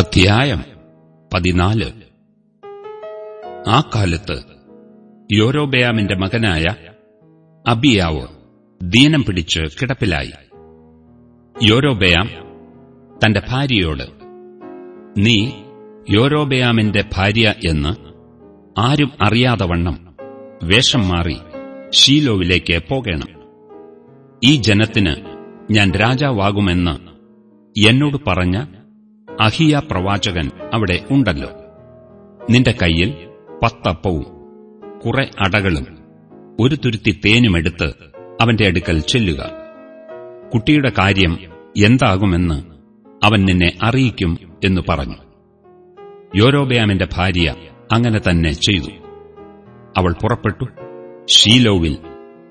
അധ്യായം പതിനാല്. ആ കാലത്ത് യോരോബയാമിന്റെ മകനായ അബിയാവ് ദീനം പിടിച്ച് കിടപ്പിലായി. യോരോബയാം തന്റെ ഭാര്യയോട് നീ യോരോബയാമിന്റെ ഭാര്യ എന്ന് ആരും അറിയാതെ വണ്ണം വേഷം മാറി ഷീലോവിലേക്ക് പോകണം. ഈ ജനത്തിന് ഞാൻ രാജാവാകുമെന്ന് എന്നോട് പറഞ്ഞ അഹിയ പ്രവാചകൻ അവിടെ ഉണ്ടല്ലോ. നിന്റെ കയ്യിൽ പത്തപ്പവും കുറെ അടകളും ഒരു തുരുത്തി തേനുമെടുത്ത് അവന്റെ അടുക്കൽ ചെല്ലുക. കുട്ടിയുടെ കാര്യം എന്താകുമെന്ന് അവൻ നിന്നെ അറിയിക്കും എന്ന് പറഞ്ഞു. യോരോബയാമിന്റെ ഭാര്യ അങ്ങനെ തന്നെ ചെയ്തു. അവൾ പുറപ്പെട്ടു. ഷീലോവിൽ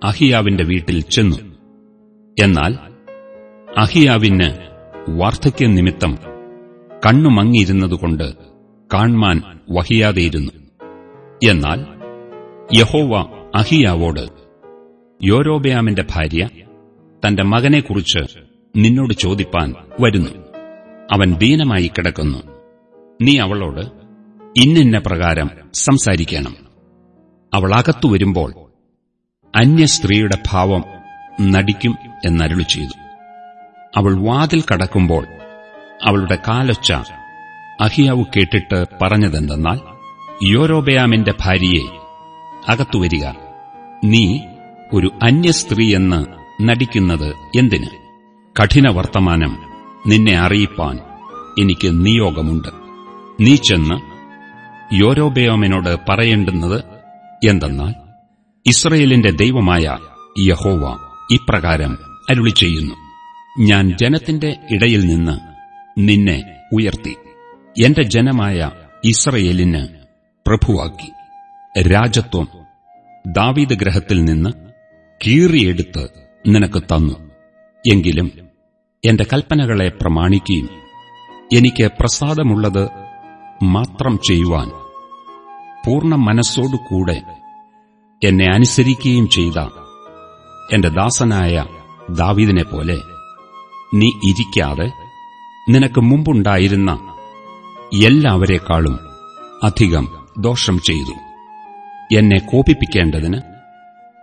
അഹിയാവിന്റെ വീട്ടിൽ ചെന്നു. എന്നാൽ അഹിയാവിന് വാർദ്ധക്യം നിമിത്തം കണ്ണു മങ്ങിയിരുന്നതുകൊണ്ട് കാൺമാൻ വഹിയാതെയിരുന്നു. എന്നാൽ യഹോവ അഹിയാവോട് യോരോബയാമിന്റെ ഭാര്യ തന്റെ മകനെക്കുറിച്ച് നിന്നോട് ചോദിപ്പാൻ വരുന്നു. അവൻ ദീനമായി കിടക്കുന്നു. നീ അവളോട് ഇന്നിന്ന പ്രകാരം സംസാരിക്കണം. അവൾ അകത്തു വരുമ്പോൾ അന്യ സ്ത്രീയുടെ ഭാവം നടിക്കും എന്നരുളി ചെയ്തു അവൾ വാതിൽ കടക്കുമ്പോൾ അവളുടെ കാലൊച്ച അഹിയാവ് കേട്ടിട്ട് പറഞ്ഞതെന്തെന്നാൽ യോരോബയാമിന്റെ ഭാര്യയെ അകത്തുവരിക നീ ഒരു അന്യസ്ത്രീയെന്ന് നടിക്കുന്നത് എന്തിന്? കഠിന വർത്തമാനം നിന്നെ അറിയിപ്പാൻ എനിക്ക് നിയോഗമുണ്ട്. നീ ചെന്ന് യോരോബയോമിനോട് പറയേണ്ടുന്നത് എന്തെന്നാൽ ഇസ്രയേലിന്റെ ദൈവമായ യഹോവ ഇപ്രകാരം അരുളി ചെയ്യുന്നു ഞാൻ ജനത്തിന്റെ ഇടയിൽ നിന്ന് നിന്നെ ഉയർത്തി. എന്റെ ജനമായ ഇസ്രയേലിന് പ്രഭുവാക്കി. രാജത്വം ദാവീദ് ഗ്രഹത്തിൽ നിന്ന് കീറിയെടുത്ത് നിനക്ക് തന്നു. എങ്കിലും എന്റെ കൽപ്പനകളെ പ്രമാണിക്കുകയും എനിക്ക് പ്രസാദമുള്ളത് മാത്രം ചെയ്യുവാൻ പൂർണ മനസ്സോടുകൂടെ എന്നെ അനുസരിക്കുകയും ചെയ്ത എന്റെ ദാസനായ ദാവീദിനെ പോലെ നീ ഇരിക്കാതെ നിനക്ക് മുമ്പുണ്ടായിരുന്ന എല്ലാവരെക്കാളും അധികം ദോഷം ചെയ്തു. എന്നെ കോപിപ്പിക്കേണ്ടതിന്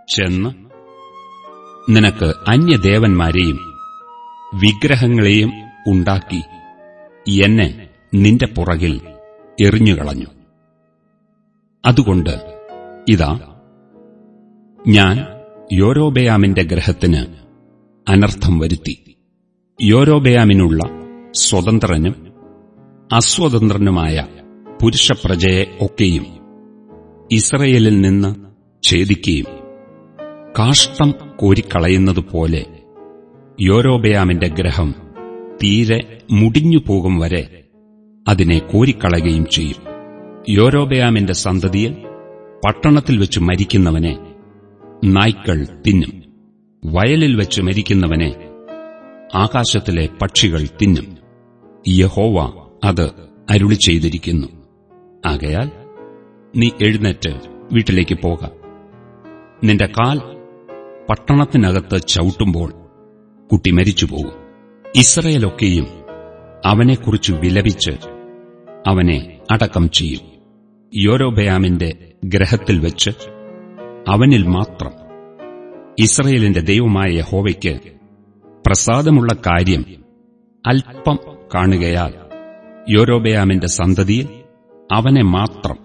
ചെന്ന് നിനക്ക് അന്യദേവന്മാരെയും വിഗ്രഹങ്ങളെയും ഉണ്ടാക്കി എന്നെ നിന്റെ പുറകിൽ എറിഞ്ഞുകളഞ്ഞു. അതുകൊണ്ട് ഇതാ ഞാൻ യോരോബയാമിന്റെ ഗ്രഹത്തിന് അനർത്ഥം വരുത്തി. യോരോബയാമിനുള്ള സ്വതന്ത്രനും അസ്വതന്ത്രനുമായ പുരുഷപ്രജയെ ഒക്കെയും ഇസ്രയേലിൽ നിന്ന് ഛേദിക്കുകയും കാഷ്ടം കോരിക്കളയുന്നതുപോലെ യോരോബയാമിന്റെ ഗ്രഹം തീരെ മുടിഞ്ഞുപോകും വരെ അതിനെ കോരിക്കളയുകയും ചെയ്യും. യോരോബയാമിന്റെ സന്തതിയിൽ പട്ടണത്തിൽ വെച്ച് മരിക്കുന്നവനെ നായ്ക്കൾ തിന്നും. വയലിൽ വെച്ച് മരിക്കുന്നവനെ ആകാശത്തിലെ പക്ഷികൾ തിന്നും. യഹോവ അത് അരുളി ചെയ്തിരിക്കുന്നു. ആകയാൽ നീ എഴുന്നേറ്റ് വീട്ടിലേക്ക് പോക. നിന്റെ കാൽ പട്ടണത്തിനകത്ത് ചവിട്ടുമ്പോൾ കുട്ടി മരിച്ചുപോകും. ഇസ്രയേലൊക്കെയും അവനെക്കുറിച്ച് വിലപിച്ച് അവനെ അടക്കം ചെയ്യും. യോരോബയാമിന്റെ ഗ്രഹത്തിൽ വെച്ച് അവനിൽ മാത്രം ഇസ്രയേലിന്റെ ദൈവമായ യഹോവയ്ക്ക് പ്രസാദമുള്ള കാര്യം അല്പം കാണുകയാൽ യോരോബയാമിന്റെ സന്തതിയിൽ അവനെ മാത്രം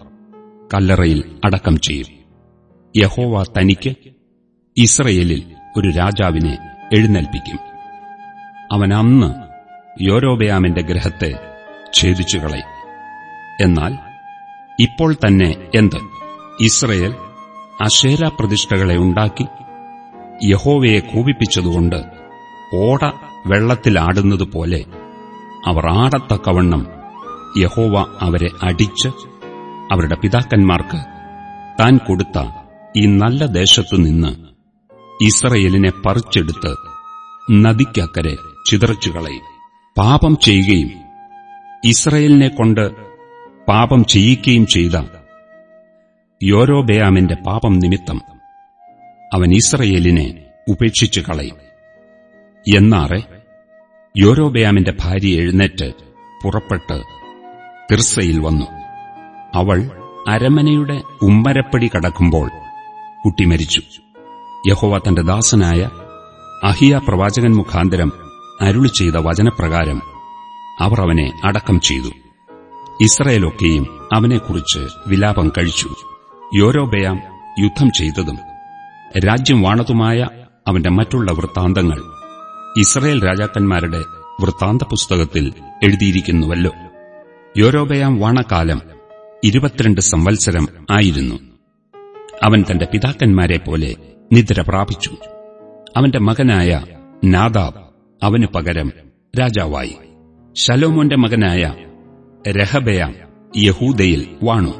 കല്ലറയിൽ അടക്കം ചെയ്യും. യഹോവ തനിക്ക് ഇസ്രയേലിൽ ഒരു രാജാവിനെ എഴുന്നേൽപ്പിക്കും. അവൻ അന്ന് യോരോബയാമിന്റെ ഗ്രഹത്തെ ഛേദിച്ചു കളയും എന്നാൽ ഇപ്പോൾ തന്നെ എന്ത്? ഇസ്രയേൽ അശേര പ്രതിഷ്ഠകളെ ഉണ്ടാക്കി യഹോവയെ കോപിപ്പിച്ചതുകൊണ്ട് ഓട വെള്ളത്തിലാടുന്നതുപോലെ അവർ ആടത്തക്കവണ്ണം യഹോവ അവരെ അടിച്ച് അവരുടെ പിതാക്കന്മാർക്ക് താൻ കൊടുത്ത ഈ നല്ല ദേശത്തുനിന്ന് ഇസ്രയേലിനെ പറിച്ചെടുത്ത് നദിക്കക്കരെ ചിതറച്ചുകളയും. പാപം ചെയ്യുകയും ഇസ്രയേലിനെ കൊണ്ട് പാപം ചെയ്യിക്കുകയും ചെയ്ത യോരോബയാമിന്റെ പാപം നിമിത്തം അവൻ ഇസ്രയേലിനെ ഉപേക്ഷിച്ചു കളയും എന്നാറെ യോരോബയാമിന്റെ ഭാര്യ എഴുന്നേറ്റ് പുറപ്പെട്ട് തിർസയിൽ വന്നു. അവൾ അരമനയുടെ ഉമ്മരപ്പടി കടക്കുമ്പോൾ കുട്ടി മരിച്ചു. യഹോവ തന്റെ ദാസനായ അഹിയ പ്രവാചകൻ മുഖാന്തരം അരുളി ചെയ്ത വചനപ്രകാരം അവർ അവനെ അടക്കം ചെയ്തു. ഇസ്രയേലൊക്കെയും അവനെക്കുറിച്ച് വിലാപം കഴിച്ചു. യോരോബയാം യുദ്ധം ചെയ്തതും രാജ്യം വാണതുമായ അവന്റെ മറ്റുള്ള വൃത്താന്തങ്ങൾ ഇസ്രയേൽ രാജാക്കന്മാരുടെ വൃത്താന്ത പുസ്തകത്തിൽ എഴുതിയിരിക്കുന്നുവല്ലോ. യോരോബയാം വാണകാലം ഇരുപത്തിരണ്ട് സംവത്സരം ആയിരുന്നു. അവൻ തന്റെ പിതാക്കന്മാരെ പോലെ നിദ്ര പ്രാപിച്ചു. അവന്റെ മകനായ നാദാബ് അവനു പകരം രാജാവായി. ശലോമോന്റെ മകനായ രഹബയാം യഹൂദയിൽ വാണു.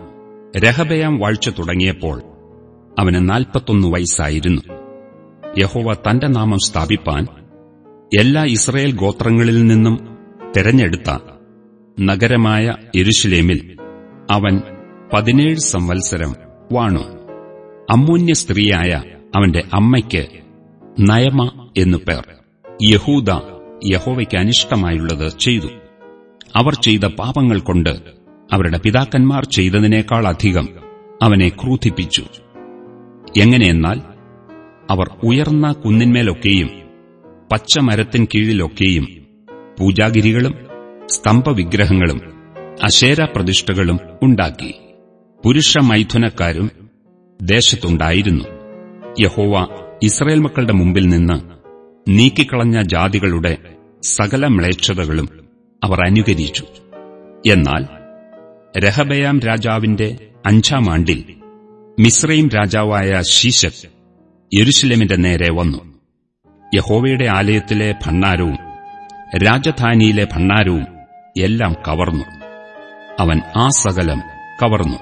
രഹബയാം വാഴ്ച തുടങ്ങിയപ്പോൾ അവന് നാൽപ്പത്തൊന്ന് വയസ്സായിരുന്നു. യഹോവ തന്റെ നാമം സ്ഥാപിപ്പാൻ എല്ലാ ഇസ്രയേൽ ഗോത്രങ്ങളിൽ നിന്നും തെരഞ്ഞെടുത്ത നഗരമായ എരുഷലേമിൽ അവൻ പതിനേഴ് സംവത്സരം വാണു. അമ്മൂന്യ സ്ത്രീയായ അവന്റെ അമ്മയ്ക്ക് നയമ എന്നു പേർ. യഹൂദ യഹോവയ്ക്ക് അനിഷ്ടമായുള്ളത് ചെയ്തു. അവർ ചെയ്ത പാപങ്ങൾ കൊണ്ട് അവരുടെ പിതാക്കന്മാർ ചെയ്തതിനേക്കാൾ അധികം അവനെ ക്രൂധിപ്പിച്ചു എങ്ങനെയെന്നാൽ അവർ ഉയർന്ന കുന്നിന്മേലൊക്കെയും പച്ചമരത്തിൻ കീഴിലൊക്കെയും പൂജാഗിരികളും സ്തംഭവിഗ്രഹങ്ങളും അശേര പ്രതിഷ്ഠകളും ഉണ്ടാക്കി. പുരുഷ മൈഥുനക്കാരും ദേശത്തുണ്ടായിരുന്നു. യഹോവ ഇസ്രയേൽ മക്കളുടെ മുമ്പിൽ നിന്ന് നീക്കിക്കളഞ്ഞ ജാതികളുടെ സകല മ്ലേച്ഛതകളും അവർ അനുകരിച്ചു. എന്നാൽ രഹബയാം രാജാവിന്റെ അഞ്ചാം ആണ്ടിൽ മിശ്രയും രാജാവായ ശീശക് യെരുശലേമിന്റെ നേരെ വന്നു. യഹോവയുടെ ആലയത്തിലെ ഭണ്ണാരവും രാജധാനിയിലെ ഭണ്ണാരവും എല്ലാം കവർന്നു. അവൻ ആ സകലം കവർന്നു.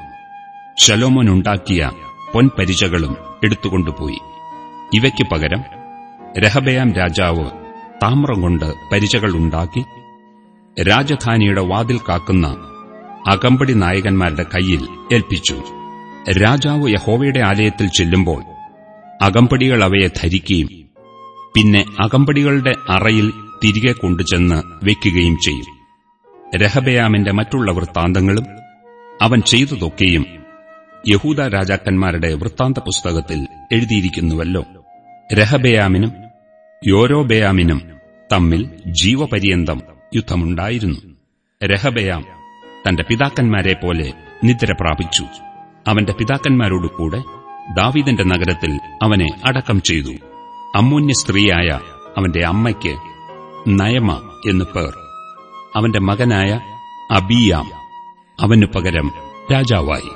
ഷലോമോനുണ്ടാക്കിയ പൊൻപരിചകളും എടുത്തുകൊണ്ടുപോയി. ഇവയ്ക്ക് പകരം രഹബയാം രാജാവ് താമ്രം കൊണ്ട് പരിചകൾ ഉണ്ടാക്കി രാജധാനിയുടെ വാതിൽ കാക്കുന്ന അകമ്പടി നായകന്മാരുടെ കയ്യിൽ ഏൽപ്പിച്ചു. രാജാവ് യഹോവയുടെ ആലയത്തിൽ ചെല്ലുമ്പോൾ അകമ്പടികൾ അവയെ ധരിക്കുകയും പിന്നെ അകമ്പടികളുടെ അറയിൽ തിരികെ കൊണ്ടുചെന്ന് വെക്കുകയും ചെയ്യും. രഹബയാമിന്റെ മറ്റുള്ള വൃത്താന്തങ്ങളും അവൻ ചെയ്തതൊക്കെയും യഹൂദ രാജാക്കന്മാരുടെ വൃത്താന്ത പുസ്തകത്തിൽ എഴുതിയിരിക്കുന്നുവല്ലോ. രഹബയാമിനും യോരോബയാമിനും തമ്മിൽ ജീവപര്യന്തം യുദ്ധമുണ്ടായിരുന്നു. രഹബയാം തന്റെ പിതാക്കന്മാരെ പോലെ നിദ്ര പ്രാപിച്ചു. അവന്റെ പിതാക്കന്മാരോടുകൂടെ ദാവീദിന്റെ നഗരത്തിൽ അവനെ അടക്കം ചെയ്തു. അമ്മൂന്യ സ്ത്രീയായ അവന്റെ അമ്മയ്ക്ക് നയമ എന്നു പേർ. അവന്റെ മകനായ അബിയാം അവനു പകരം രാജാവായി.